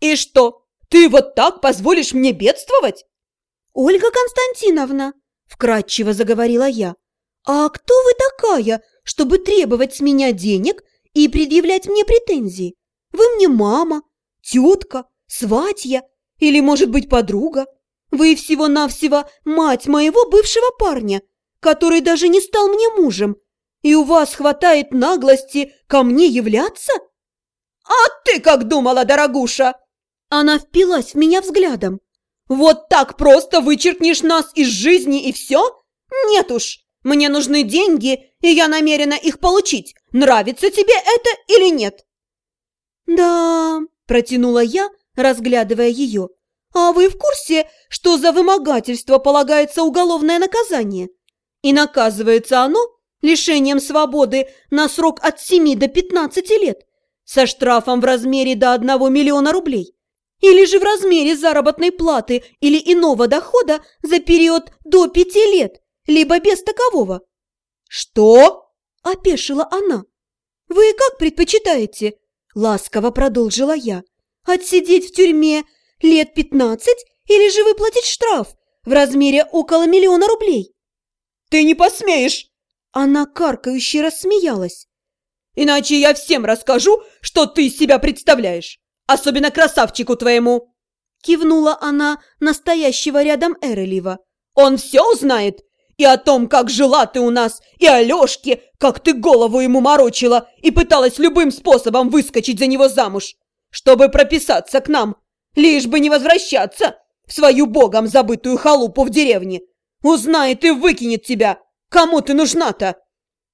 И что, ты вот так позволишь мне бедствовать? Ольга Константиновна, вкратчиво заговорила я, а кто вы такая, чтобы требовать с меня денег и предъявлять мне претензии? Вы мне мама, тетка, сватья или, может быть, подруга? Вы всего-навсего мать моего бывшего парня, который даже не стал мне мужем, и у вас хватает наглости ко мне являться? А ты как думала, дорогуша? Она впилась в меня взглядом. Вот так просто вычеркнешь нас из жизни и все? Нет уж, мне нужны деньги, и я намерена их получить. Нравится тебе это или нет? Да, протянула я, разглядывая ее. А вы в курсе, что за вымогательство полагается уголовное наказание? И наказывается оно лишением свободы на срок от 7 до 15 лет со штрафом в размере до 1 миллиона рублей или же в размере заработной платы или иного дохода за период до 5 лет, либо без такового. «Что?» – опешила она. «Вы как предпочитаете?» – ласково продолжила я. «Отсидеть в тюрьме лет 15 или же выплатить штраф в размере около миллиона рублей?» «Ты не посмеешь!» Она каркающе рассмеялась. «Иначе я всем расскажу, что ты из себя представляешь, особенно красавчику твоему!» Кивнула она настоящего рядом Эрелива. «Он все узнает и о том, как жила ты у нас, и о Лешке, как ты голову ему морочила и пыталась любым способом выскочить за него замуж, чтобы прописаться к нам, лишь бы не возвращаться в свою богом забытую халупу в деревне. Узнает и выкинет тебя, Кому ты нужна-то?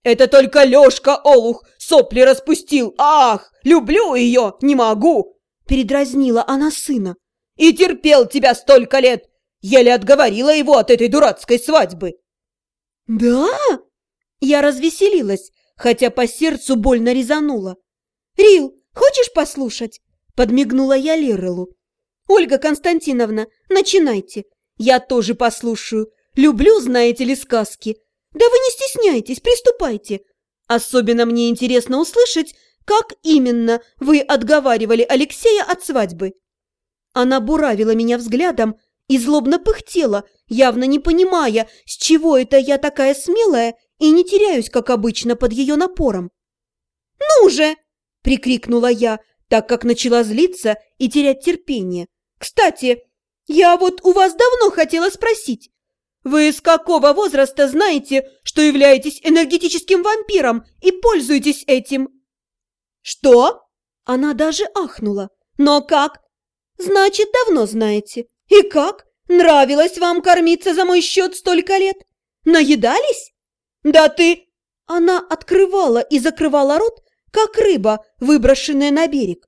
Это только Лёшка Олух сопли распустил. Ах, люблю её, не могу!» Передразнила она сына. «И терпел тебя столько лет! Еле отговорила его от этой дурацкой свадьбы!» «Да?» Я развеселилась, хотя по сердцу больно резанула. «Рил, хочешь послушать?» Подмигнула я Лирелу. «Ольга Константиновна, начинайте. Я тоже послушаю. Люблю, знаете ли, сказки. «Да вы не стесняйтесь, приступайте. Особенно мне интересно услышать, как именно вы отговаривали Алексея от свадьбы». Она буравила меня взглядом и злобно пыхтела, явно не понимая, с чего это я такая смелая и не теряюсь, как обычно, под ее напором. «Ну же!» – прикрикнула я, так как начала злиться и терять терпение. «Кстати, я вот у вас давно хотела спросить, вы с какого возраста знаете, что являетесь энергетическим вампиром и пользуетесь этим? Что? Она даже ахнула. Но как? Значит, давно знаете. И как? Нравилось вам кормиться за мой счет столько лет? Наедались? Да ты... Она открывала и закрывала рот, как рыба, выброшенная на берег.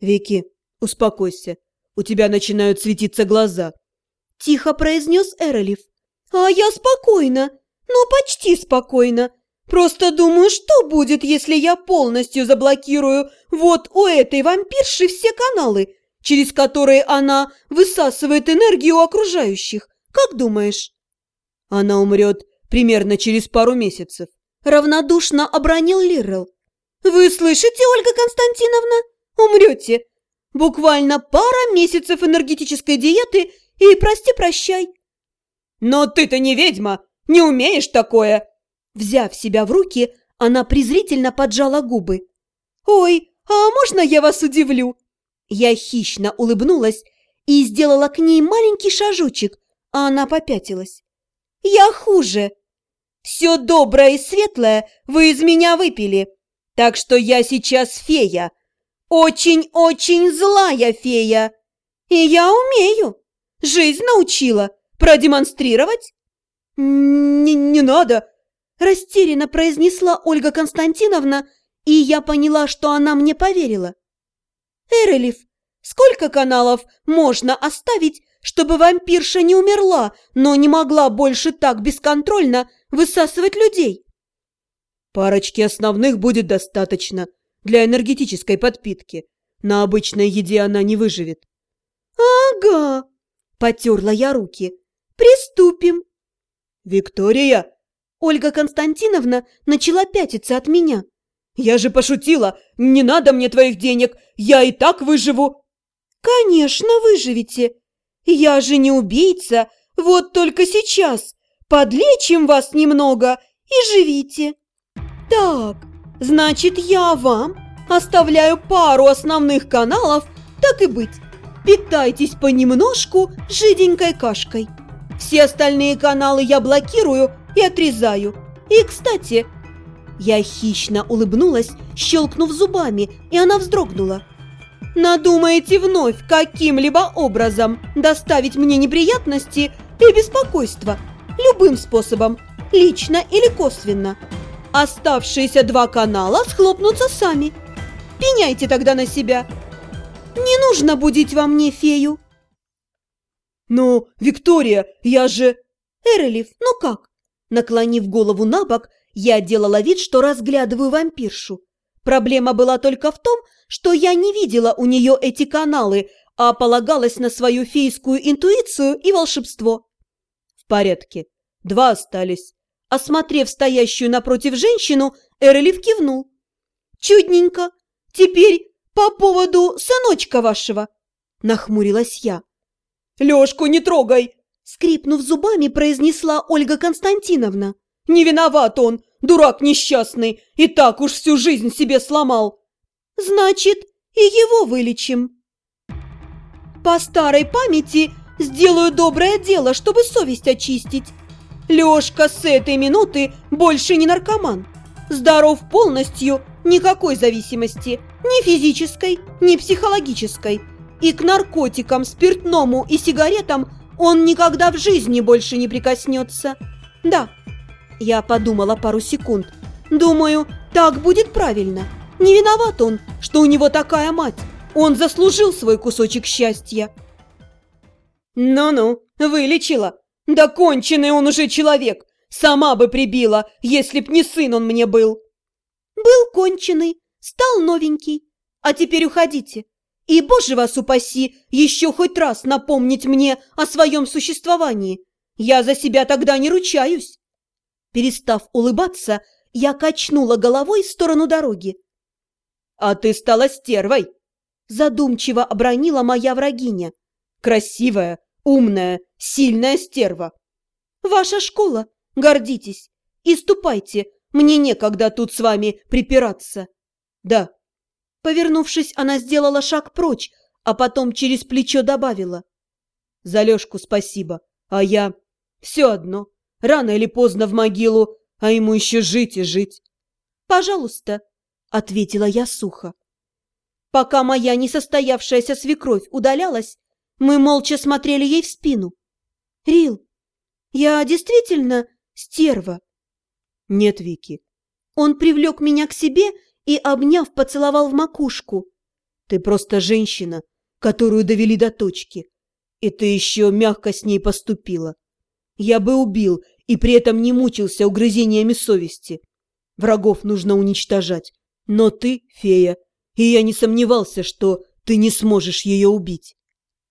Вики, успокойся. У тебя начинают светиться глаза. Тихо произнес Эролев. «А я спокойно, ну почти спокойно. Просто думаю, что будет, если я полностью заблокирую вот у этой вампирши все каналы, через которые она высасывает энергию окружающих. Как думаешь?» «Она умрет примерно через пару месяцев», – равнодушно обронил Лиррел. «Вы слышите, Ольга Константиновна? Умрете. Буквально пара месяцев энергетической диеты и прости-прощай». «Но ты-то не ведьма, не умеешь такое!» Взяв себя в руки, она презрительно поджала губы. «Ой, а можно я вас удивлю?» Я хищно улыбнулась и сделала к ней маленький шажочек, а она попятилась. «Я хуже. Все доброе и светлое вы из меня выпили, так что я сейчас фея, очень-очень злая фея, и я умею, жизнь научила» Продемонстрировать? Не, не надо, растерянно произнесла Ольга Константиновна, и я поняла, что она мне поверила. Эрелев, сколько каналов можно оставить, чтобы вампирша не умерла, но не могла больше так бесконтрольно высасывать людей? Парочки основных будет достаточно для энергетической подпитки. На обычной еде она не выживет. Ага, потерла я руки. Приступим!» «Виктория!» Ольга Константиновна начала пятиться от меня. «Я же пошутила! Не надо мне твоих денег! Я и так выживу!» «Конечно, выживете. Я же не убийца, вот только сейчас. Подлечим вас немного и живите». «Так, значит, я вам оставляю пару основных каналов, так и быть. Питайтесь понемножку жиденькой кашкой. Все остальные каналы я блокирую и отрезаю. И, кстати, я хищно улыбнулась, щелкнув зубами, и она вздрогнула. «Надумаете вновь каким-либо образом доставить мне неприятности и беспокойство? Любым способом, лично или косвенно. Оставшиеся два канала схлопнутся сами. Пеняйте тогда на себя. Не нужно будить во мне фею». «Но, Виктория, я же...» «Эрелев, ну как?» Наклонив голову на бок, я делала вид, что разглядываю вампиршу. Проблема была только в том, что я не видела у нее эти каналы, а полагалась на свою фейскую интуицию и волшебство. В порядке. Два остались. Осмотрев стоящую напротив женщину, Эрелев кивнул. «Чудненько. Теперь по поводу сыночка вашего», – нахмурилась я. «Лёшку не трогай!» – скрипнув зубами, произнесла Ольга Константиновна. Не виноват он, дурак несчастный, и так уж всю жизнь себе сломал. Значит, и его вылечим. По старой памяти сделаю доброе дело, чтобы совесть очистить. Лёшка с этой минуты больше не наркоман. Здоров полностью, никакой зависимости, ни физической, ни психологической. И к наркотикам, спиртному и сигаретам он никогда в жизни больше не прикоснется. Да, я подумала пару секунд. Думаю, так будет правильно. Не виноват он, что у него такая мать. Он заслужил свой кусочек счастья. Ну-ну, вылечила. Да конченый он уже человек. Сама бы прибила, если б не сын он мне был. Был конченый, стал новенький. А теперь уходите. И, боже вас упаси, еще хоть раз напомнить мне о своем существовании. Я за себя тогда не ручаюсь. Перестав улыбаться, я качнула головой в сторону дороги. «А ты стала стервой!» Задумчиво обронила моя врагиня. «Красивая, умная, сильная стерва!» «Ваша школа, гордитесь! И ступайте, мне некогда тут с вами припираться!» «Да!» Повернувшись, она сделала шаг прочь, а потом через плечо добавила. «За Лешку спасибо, а я... Все одно, Рано или поздно в могилу, а ему еще жить и жить. «Пожалуйста», — ответила я сухо. Пока моя несостоявшаяся свекровь удалялась, мы молча смотрели ей в спину. «Рил, я действительно стерва?» «Нет, Вики». Он привлек меня к себе и, обняв, поцеловал в макушку. «Ты просто женщина, которую довели до точки, и ты еще мягко с ней поступила. Я бы убил и при этом не мучился угрызениями совести. Врагов нужно уничтожать. Но ты фея, и я не сомневался, что ты не сможешь ее убить.